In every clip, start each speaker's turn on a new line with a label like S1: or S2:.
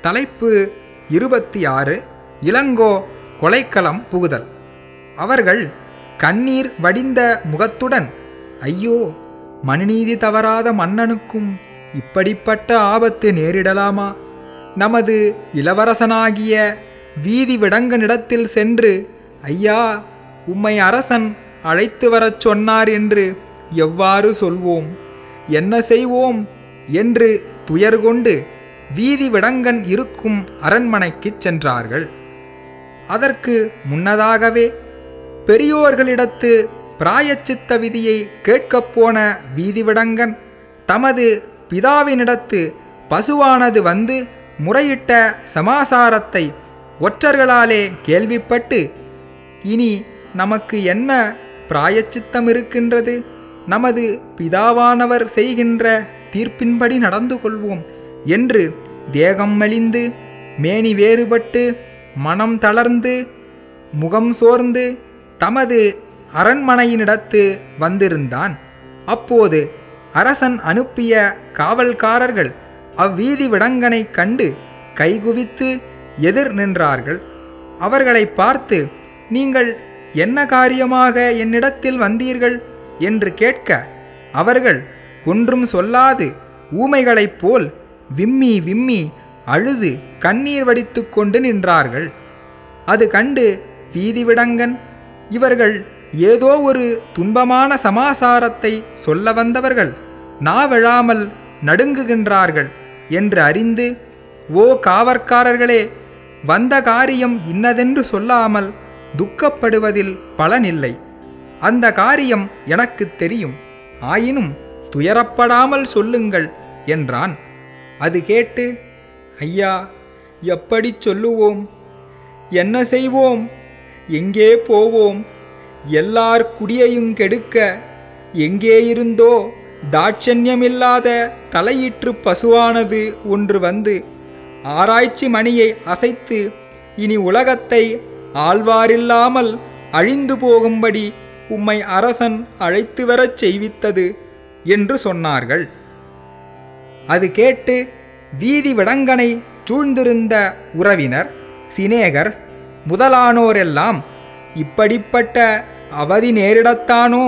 S1: தலைப்பு இருபத்தி ஆறு இளங்கோ கொலைக்களம் புகுதல். அவர்கள் கண்ணீர் வடிந்த முகத்துடன் ஐயோ மனுநீதி தவறாத மன்னனுக்கும் இப்படிப்பட்ட ஆபத்து நேரிடலாமா? நமது இளவரசனாகிய வீதி விடங்கனிடத்தில் சென்று ஐயா உம்மை அரசன் அழைத்து வரச் சொன்னார் என்று எவ்வாறு சொல்வோம்? என்ன செய்வோம்? என்று துயர்கொண்டு வீதி விடங்கன் இருக்கும் அரண்மனைக்குச் சென்றார்கள். அதற்கு முன்னதாகவே பெரியோர்களிடத்து பிராயச்சித்த விதியை கேட்கப் போன வீதிவிடங்கன் தமது பிதாவினிடத்து பசுவானது வந்து முறையிட்ட சமாசாரத்தை ஒற்றர்களாலே கேள்விப்பட்டு இனி நமக்கு என்ன பிராயச்சித்தம் இருக்கின்றது நமது பிதாவானவர் செய்கின்ற தீர்ப்பின்படி நடந்து கொள்வோம். என்று தேகம் மலிந்து மேனி வேறுபட்டு மனம் தளர்ந்து முகம் சோர்ந்து தமது அரண்மனையினிடத்து வந்திருந்தான். அப்போது அரசன் அனுப்பிய காவல்காரர்கள் அவ்வீதி விடங்கனை கண்டு கைகுவித்து எதிர் நின்றார்கள். அவர்களை பார்த்து நீங்கள் என்ன காரியமாக என்னிடத்தில் வந்தீர்கள்? என்று கேட்க அவர்கள் ஒன்றும் சொல்லாது ஊமைகளைப் போல் விம்மி விம்மி அழுது கண்ணீர் வடித்து கொண்டு நின்றார்கள். அது கண்டு வீதிவிடங்கன் இவர்கள் ஏதோ ஒரு துன்பமான சமாசாரத்தை சொல்ல வந்தவர்கள். நாவெழாமல் நடுங்குகின்றார்கள் என்று அறிந்து ஓ காவற்காரர்களே வந்த காரியம் இன்னதென்று சொல்லாமல் துக்கப்படுவதில் பலனில்லை. அந்த காரியம் எனக்கு தெரியும். ஆயினும் துயரப்படாமல் சொல்லுங்கள் என்றான். அது கேட்டு ஐயா எப்படி சொல்லுவோம்? என்ன செய்வோம்? எங்கே போவோம்? எல்லார் குடியையும் கெடுக்க எங்கே இருந்தோ? தாட்சண்யமில்லாத தலையிற்று பசுவானது ஒன்று வந்து ஆராய்ச்சி மணியை அசைத்து இனி உலகத்தை ஆழ்வாரில்லாமல் அழிந்து போகும்படி உம்மை அரசன் அழைத்து வரச் செய்வித்தது என்று சொன்னார்கள். அது கேட்டு வீதி விடங்கனை சூழ்ந்திருந்த உறவினர் சிநேகர் முதலானோரெல்லாம் இப்படிப்பட்ட அவதி நேரிடத்தானோ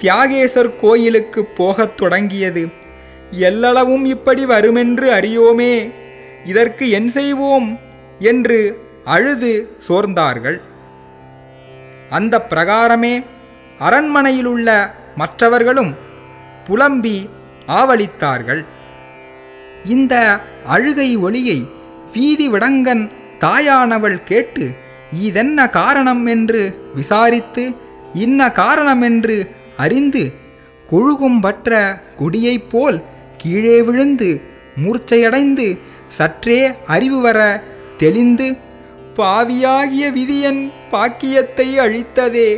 S1: தியாகேசர் கோயிலுக்கு போகத் தொடங்கியது. எல்லளவும் இப்படி வருமென்று அறியோமே இதற்கு என் செய்வோம் என்று அழுது சோர்ந்தார்கள். அந்த பிரகாரமே அரண்மனையிலுள்ள மற்றவர்களும் புலம்பி ஆவலித்தார்கள். இந்த அழுகை ஒளியை வீதி விடங்கன் தாயானவள் கேட்டு இதென்ன காரணம் என்று விசாரித்து இன்ன காரணமென்று அறிந்து கொழுகும் பற்ற கொடியைப் போல் கீழே விழுந்து மூர்ச்சையடைந்து சற்றே அறிவு வர தெளிந்து பாவியாகிய விதியன் பாக்கியத்தை அழித்ததே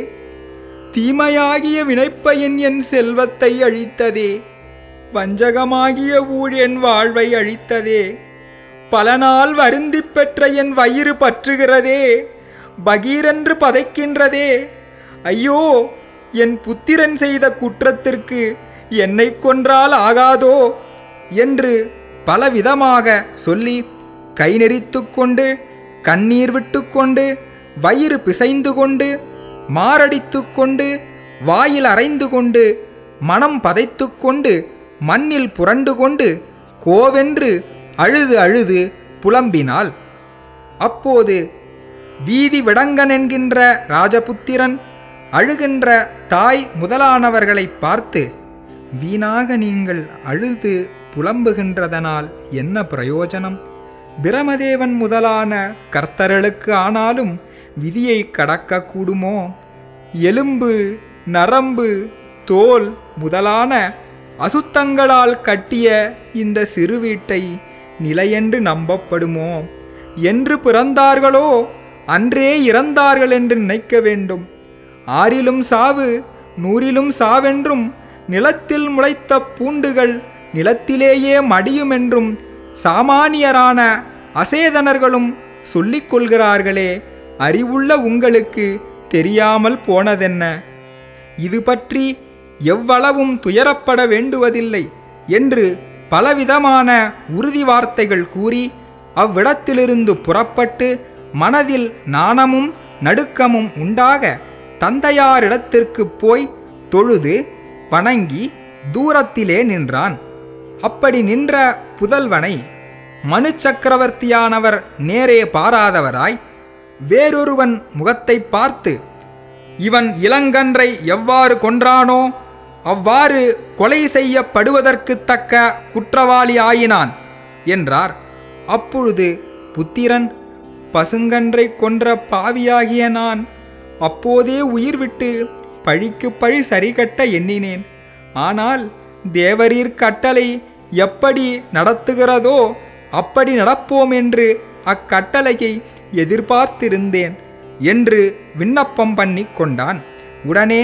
S1: தீமையாகிய வினைப்பயன் என் செல்வத்தை அழித்ததே. வஞ்சகமாகிய ஊழ் என் வாழ்வை அழித்ததே. பல நாள் வருந்தி பெற்ற என் வயிறு பற்றுகிறதே. பகீரென்று பதைக்கின்றதே. ஐயோ என் புத்திரன் செய்த குற்றத்திற்கு என்னை கொன்றால் ஆகாதோ? என்று பலவிதமாக சொல்லி கை நெறித்து கொண்டு கண்ணீர் விட்டுக்கொண்டு வயிறு பிசைந்து கொண்டு மாரடித்து கொண்டு வாயில் அரைந்து கொண்டு மனம் பதைத்து கொண்டு மண்ணில் புரண்டு கொண்டு கோவென்று அழுது அழுது புலம்பினாள். அப்போது வீதி விடங்கன் என்கின்ற ராஜபுத்திரன் அழுகின்ற தாய் முதலானவர்களை பார்த்து வீணாக நீங்கள் அழுது புலம்புகின்றதனால் என்ன பிரயோஜனம்? பிரமதேவன் முதலான கர்த்தர்களுக்கு ஆனாலும் விதியை கடக்கக்கூடுமோ? எலும்பு நரம்பு தோல் முதலான அசுத்தங்களால் கட்டிய இந்த சிறு வீட்டை நிலையென்று நம்பப்படுமோ? என்று பிறந்தார்களோ? அன்றே இறந்தார்கள் என்று நினைக்க வேண்டும். ஆறிலும் சாவு நூறிலும் சாவென்றும் நிலத்தில் முளைத்த பூண்டுகள் நிலத்திலேயே மடியுமென்றும் சாமானியரான அசேதனர்களும் சொல்லிக் கொள்கிறார்களே அறிவுள்ள உங்களுக்கு தெரியாமல் போனதென்ன? இது பற்றி எவ்வளவும் துயரப்பட வேண்டுவதில்லை என்று பலவிதமான உறுதி வார்த்தைகள் கூறி அவ்விடத்திலிருந்து புறப்பட்டு மனதில் நாணமும் நடுக்கமும் உண்டாக தந்தையாரிடத்திற்கு போய் தொழுது வணங்கி தூரத்திலே நின்றான். அப்படி நின்ற புதல்வனை மனு சக்கரவர்த்தியானவர் நேரே பாராதவராய் வேறொருவன் முகத்தை பார்த்து இவன் இளங்கன்றை எவ்வாறு கொன்றானோ அவ்வாறு கொலை செய்யப்படுவதற்கு தக்க குற்றவாளி ஆயினான் என்றார். அப்பொழுது புத்திரன் பசுங்கன்றை கொன்ற பாவியாகிய நான் அப்போதே உயிர் விட்டு பழிக்கு பழி சரிகட்ட எண்ணினேன். ஆனால் தேவரீர் கட்டளை எப்படி நடத்துகிறதோ அப்படி நடப்போம் என்று அக்கட்டளையை எதிர்பார்த்திருந்தேன் என்று விண்ணப்பம் பண்ணி கொண்டான். உடனே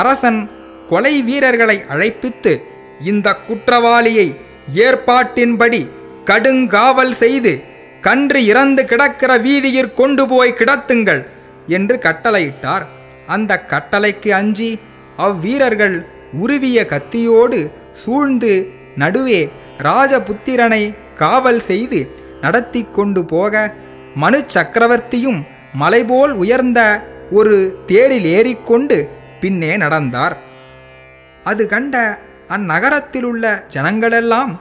S1: அரசன் கொலை வீரர்களை அழைப்பித்து இந்த குற்றவாளியை ஏற்பாட்டின்படி கடுங்காவல் செய்து கன்று இறந்து கிடக்கிற வீதியிற் கொண்டு போய் கிடத்துங்கள் என்று கட்டளையிட்டார். அந்த கட்டளைக்கு அஞ்சி அவ்வீரர்கள் உருவிய கத்தியோடு சூழ்ந்து நடுவே ராஜபுத்திரனை காவல் செய்து நடத்தி கொண்டு போக மனு சக்கரவர்த்தியும் மலைபோல் உயர்ந்த ஒரு தேரில் ஏறிக்கொண்டு பின்னே நடந்தார். அது கண்ட அந்நகரத்திலுள்ள ஜனங்களெல்லாம்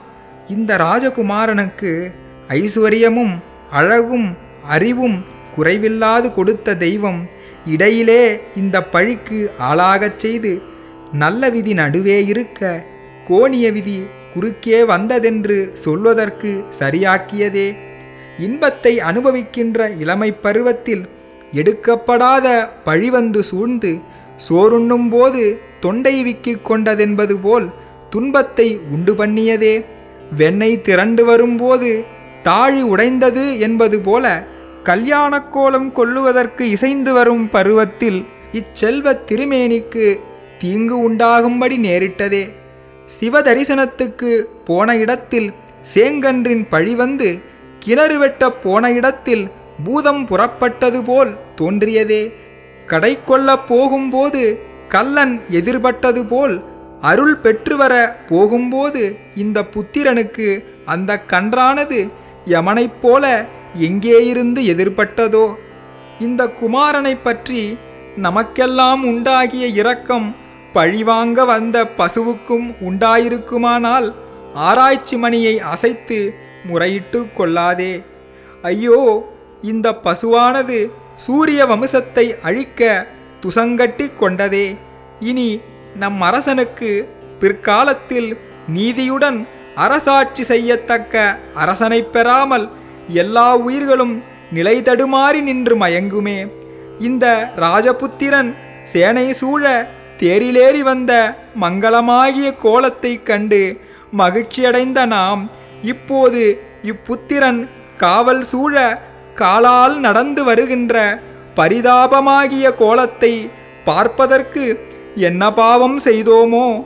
S1: இந்த ராஜகுமாரனுக்கு ஐஸ்வர்யமும் அழகும் அறிவும் குறைவில்லாது கொடுத்த தெய்வம் இடையிலே இந்த பழிக்கு ஆளாகச் செய்து நல்ல விதி நடுவே இருக்க கோணிய விதி குறுக்கே வந்ததென்று சொல்வதற்கு சரியாக்கியதே. இன்பத்தை அனுபவிக்கின்ற இளமை பருவத்தில் எடுக்கப்படாத பழிவந்து சூழ்ந்து சோறுண்ணும் போது தொண்டை விக்கிக் கொண்டதென்பது போல் துன்பத்தை உண்டு பண்ணியதே. வெண்ணெய் திரண்டு வரும்போது தாழி உடைந்தது என்பது போல கல்யாண கோலம் கொள்ளுவதற்கு இசைந்து வரும் பருவத்தில் இச்செல்வத் திருமேனிக்கு தீங்கு உண்டாகும்படி நேரிட்டதே. சிவ தரிசனத்துக்கு போன இடத்தில் சேங்கன்றின் பழி வந்து கிணறு வெட்டப் போன இடத்தில் பூதம் புறப்பட்டது போல் தோன்றியதே. கடை கொள்ளப் போகும்போது கல்லன் எதிர்பட்டது போல் அருள் பெற்று வர போகும்போது இந்த புத்திரனுக்கு அந்த கன்றானது யமனைப் போல எங்கே இருந்து எதிர்பட்டதோ? இந்த குமாரனைப் பற்றி நமக்கெல்லாம் உண்டாகிய இரக்கம் பழிவாங்க வந்த பசுவுக்கும் உண்டாயிருக்குமானால் ஆராய்ச்சி மணியை அசைத்து முறையிட்டு கொள்ளாதே. ஐயோ இந்த பசுவானது சூரிய வம்சத்தை அழிக்க துசங்கட்டி கொண்டதே. இனி நம் அரசனுக்கு பிற்காலத்தில் நீதியுடன் அரசாட்சி செய்யத்தக்க அரசனைப் பெறாமல் எல்லா உயிர்களும் நிலை தடுமாறி நின்று மயங்குமே. இந்த ராஜபுத்திரன் சேனை சூழ தேரிலேறி வந்த மங்களமாகிய கோலத்தைக் கண்டு மகிழ்ச்சியடைந்த நாம் இப்போது இப்புத்திரன் காவல் சூழ காலால் நடந்து வருகின்ற பரிதாபமாகிய கோலத்தை பார்ப்பதற்கு என்ன பாவம் செய்தோமோ?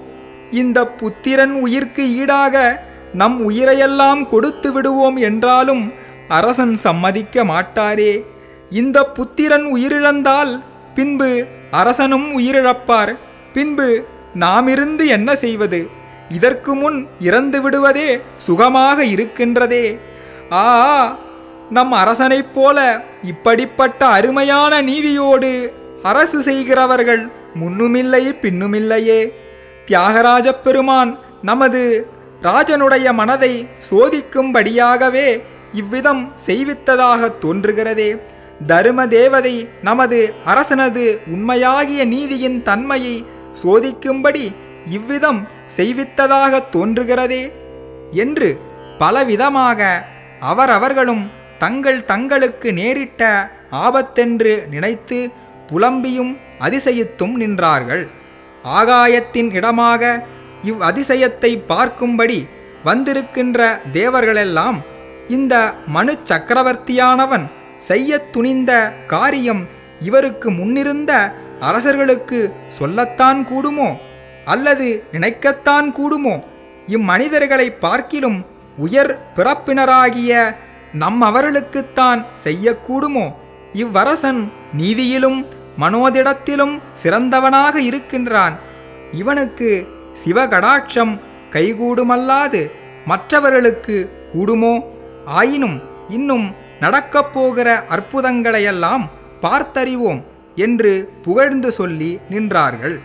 S1: இந்த புத்திரன் உயிர்க்கு ஈடாக நம் உயிரையெல்லாம் கொடுத்து விடுவோம் என்றாலும் அரசன் சம்மதிக்க மாட்டாரே. இந்த புத்திரன் உயிரிழந்தால் பின்பு அரசனும் உயிரிழப்பார். பின்பு நாமிருந்து என்ன செய்வது? இதற்கு முன் இறந்து விடுவதே சுகமாக இருக்கின்றதே. ஆ நம் அரசனைப் போல இப்படிப்பட்ட அருமையான நீதியோடு அரசு செய்கிறவர்கள் முன்னுமில்லை பின்னுமில்லையே. தியாகராஜ பெருமான் நமது ராஜனுடைய மனதை சோதிக்கும்படியாகவே இவ்விதம் செய்வித்ததாக தோன்றுகிறதே. தரும தேவதை நமது அரசனது உண்மையாகிய நீதியின் தன்மையை சோதிக்கும்படி இவ்விதம் செய்வித்ததாக தோன்றுகிறதே என்று பலவிதமாக அவரவர்களும் தங்கள் தங்களுக்கு நேரிட்ட ஆபத்தென்று நினைத்து புலம்பியும் அதிசயித்தும் நின்றார்கள். ஆகாயத்தின் இடமாக இவ் அதிசயத்தை பார்க்கும்படி வந்திருக்கின்ற தேவர்களெல்லாம் இந்த மனு சக்கரவர்த்தியானவன் செய்ய துணிந்த காரியம் இவருக்கு முன்னிருந்த அரசர்களுக்கு சொல்லத்தான் கூடுமோ? அல்லது நினைக்கத்தான் கூடுமோ? இம்மனிதர்களை பார்க்கிலும் உயர் பிறப்பினராகிய நம் அவர்களுக்குத்தான் செய்யக்கூடுமோ? இவ்வரசன் நீதியிலும் மனோதிடத்திலும் சிறந்தவனாக இருக்கின்றான். இவனுக்கு சிவகடாட்சம் கைகூடுமல்லாது மற்றவர்களுக்கு கூடுமோ? ஆயினும் இன்னும் நடக்கப் போகிற அற்புதங்களையெல்லாம் பார்த்தறிவோம் என்று புகழ்ந்து சொல்லி நின்றார்கள்.